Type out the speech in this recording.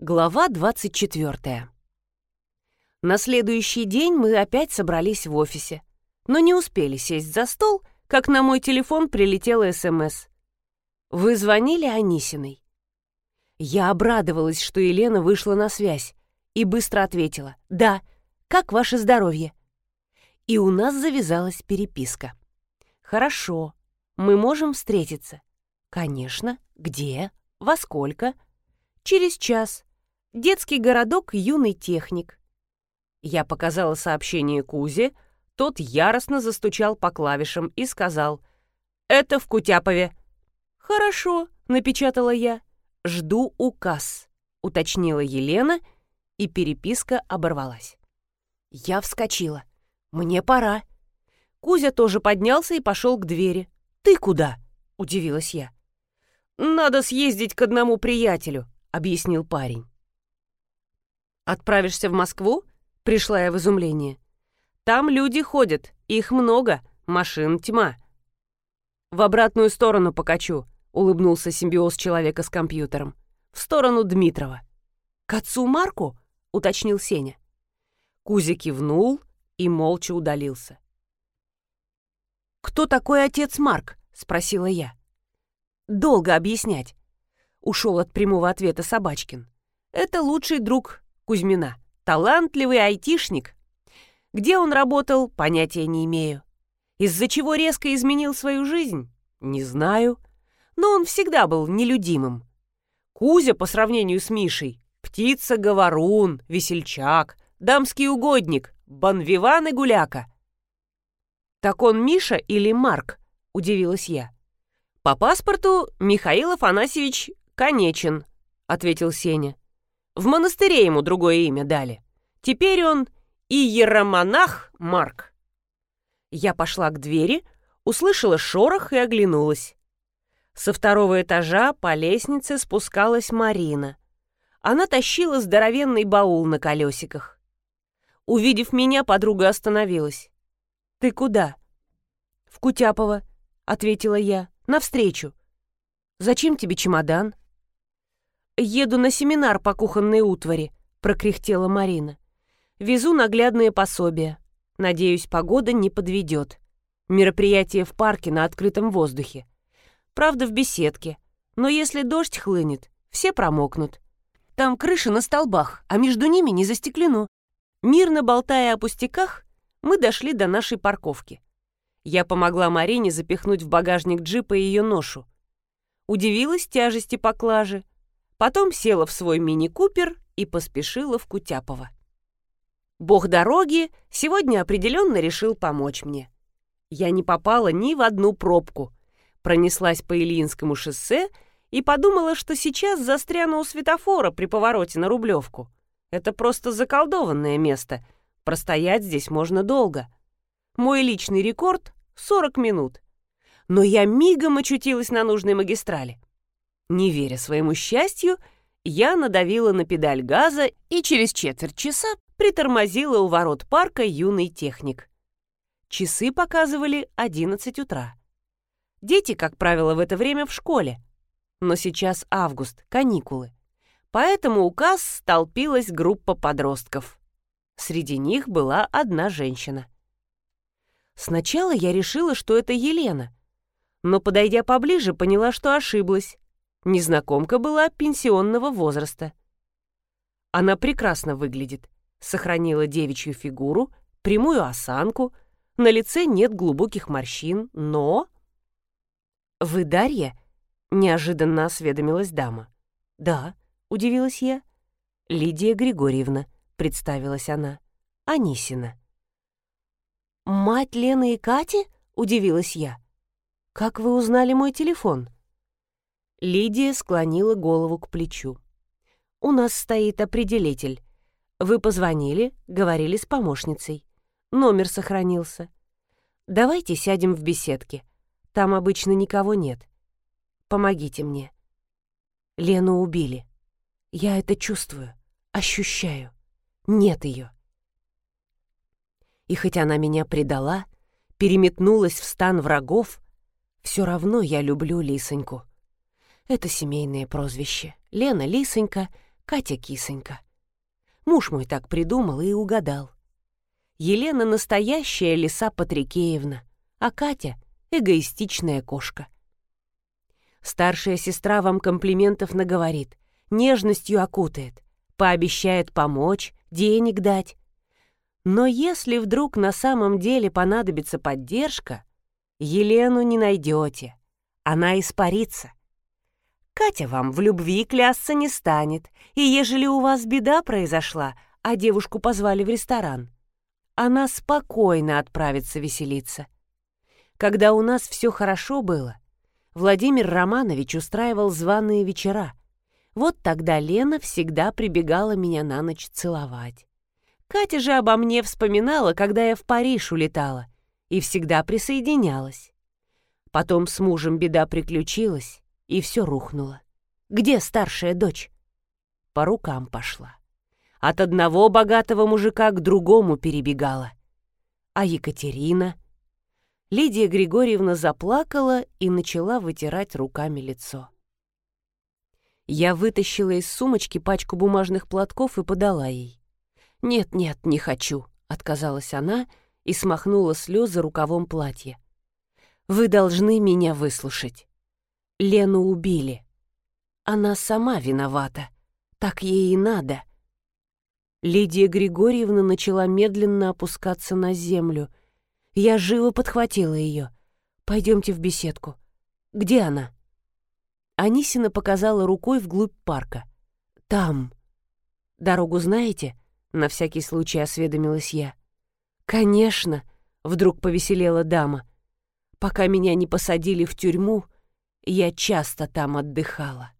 Глава 24. На следующий день мы опять собрались в офисе, но не успели сесть за стол, как на мой телефон прилетела СМС. «Вы звонили Анисиной?» Я обрадовалась, что Елена вышла на связь, и быстро ответила «Да, как ваше здоровье?» И у нас завязалась переписка. «Хорошо, мы можем встретиться?» «Конечно. Где? Во сколько?» «Через час. Детский городок «Юный техник». Я показала сообщение Кузе, тот яростно застучал по клавишам и сказал «Это в Кутяпове». «Хорошо», — напечатала я. «Жду указ», — уточнила Елена, и переписка оборвалась. Я вскочила. «Мне пора». Кузя тоже поднялся и пошел к двери. «Ты куда?» — удивилась я. «Надо съездить к одному приятелю», — объяснил парень. «Отправишься в Москву?» — пришла я в изумление. «Там люди ходят, их много, машин тьма». «В обратную сторону покачу», — улыбнулся симбиоз человека с компьютером. «В сторону Дмитрова». «К отцу Марку?» — уточнил Сеня. Кузя кивнул и молча удалился. «Кто такой отец Марк?» — спросила я. «Долго объяснять», — ушел от прямого ответа Собачкин. «Это лучший друг Кузьмина. Талантливый айтишник. Где он работал, понятия не имею. Из-за чего резко изменил свою жизнь? Не знаю. Но он всегда был нелюдимым. Кузя, по сравнению с Мишей, птица-говорун, весельчак, дамский угодник, банвиван и гуляка. «Так он Миша или Марк?» — удивилась я. «По паспорту Михаил Афанасьевич Конечен», — ответил Сеня. В монастыре ему другое имя дали. Теперь он иеромонах Марк. Я пошла к двери, услышала шорох и оглянулась. Со второго этажа по лестнице спускалась Марина. Она тащила здоровенный баул на колесиках. Увидев меня, подруга остановилась. «Ты куда?» «В Кутяпово», — ответила я, — «навстречу». «Зачем тебе чемодан?» «Еду на семинар по кухонной утвари», — прокряхтела Марина. «Везу наглядные пособия. Надеюсь, погода не подведет. Мероприятие в парке на открытом воздухе. Правда, в беседке. Но если дождь хлынет, все промокнут. Там крыша на столбах, а между ними не застеклено. Мирно болтая о пустяках, мы дошли до нашей парковки. Я помогла Марине запихнуть в багажник джипа ее ношу. Удивилась тяжести поклажи, Потом села в свой мини-купер и поспешила в Кутяпово. Бог дороги сегодня определенно решил помочь мне. Я не попала ни в одну пробку. Пронеслась по Ильинскому шоссе и подумала, что сейчас застряну у светофора при повороте на Рублевку. Это просто заколдованное место. Простоять здесь можно долго. Мой личный рекорд — 40 минут. Но я мигом очутилась на нужной магистрали. Не веря своему счастью, я надавила на педаль газа и через четверть часа притормозила у ворот парка юный техник. Часы показывали 11 утра. Дети, как правило, в это время в школе. Но сейчас август, каникулы. Поэтому у касс столпилась группа подростков. Среди них была одна женщина. Сначала я решила, что это Елена, но, подойдя поближе, поняла, что ошиблась. Незнакомка была пенсионного возраста. Она прекрасно выглядит, сохранила девичью фигуру, прямую осанку, на лице нет глубоких морщин, но... «Вы Дарья?» — неожиданно осведомилась дама. «Да», — удивилась я. «Лидия Григорьевна», — представилась она. «Анисина». «Мать Лены и Кати?» — удивилась я. «Как вы узнали мой телефон?» Лидия склонила голову к плечу. «У нас стоит определитель. Вы позвонили, говорили с помощницей. Номер сохранился. Давайте сядем в беседке. Там обычно никого нет. Помогите мне. Лену убили. Я это чувствую, ощущаю. Нет ее. И хоть она меня предала, переметнулась в стан врагов, все равно я люблю Лисоньку. Это семейное прозвище. Лена Лисонька, Катя кисонька. Муж мой так придумал и угадал. Елена настоящая лиса Патрикеевна, а Катя — эгоистичная кошка. Старшая сестра вам комплиментов наговорит, нежностью окутает, пообещает помочь, денег дать. Но если вдруг на самом деле понадобится поддержка, Елену не найдете, она испарится. Катя вам в любви клясться не станет, и ежели у вас беда произошла, а девушку позвали в ресторан, она спокойно отправится веселиться. Когда у нас все хорошо было, Владимир Романович устраивал званые вечера. Вот тогда Лена всегда прибегала меня на ночь целовать. Катя же обо мне вспоминала, когда я в Париж улетала, и всегда присоединялась. Потом с мужем беда приключилась, и все рухнуло. Где старшая дочь? По рукам пошла. От одного богатого мужика к другому перебегала. А Екатерина? Лидия Григорьевна заплакала и начала вытирать руками лицо. Я вытащила из сумочки пачку бумажных платков и подала ей. «Нет-нет, не хочу», — отказалась она и смахнула слезы рукавом платья. «Вы должны меня выслушать. Лену убили. Она сама виновата. Так ей и надо. Лидия Григорьевна начала медленно опускаться на землю. Я живо подхватила ее. «Пойдемте в беседку». «Где она?» Анисина показала рукой вглубь парка. «Там». «Дорогу знаете?» — на всякий случай осведомилась я. «Конечно», — вдруг повеселела дама. «Пока меня не посадили в тюрьму, я часто там отдыхала.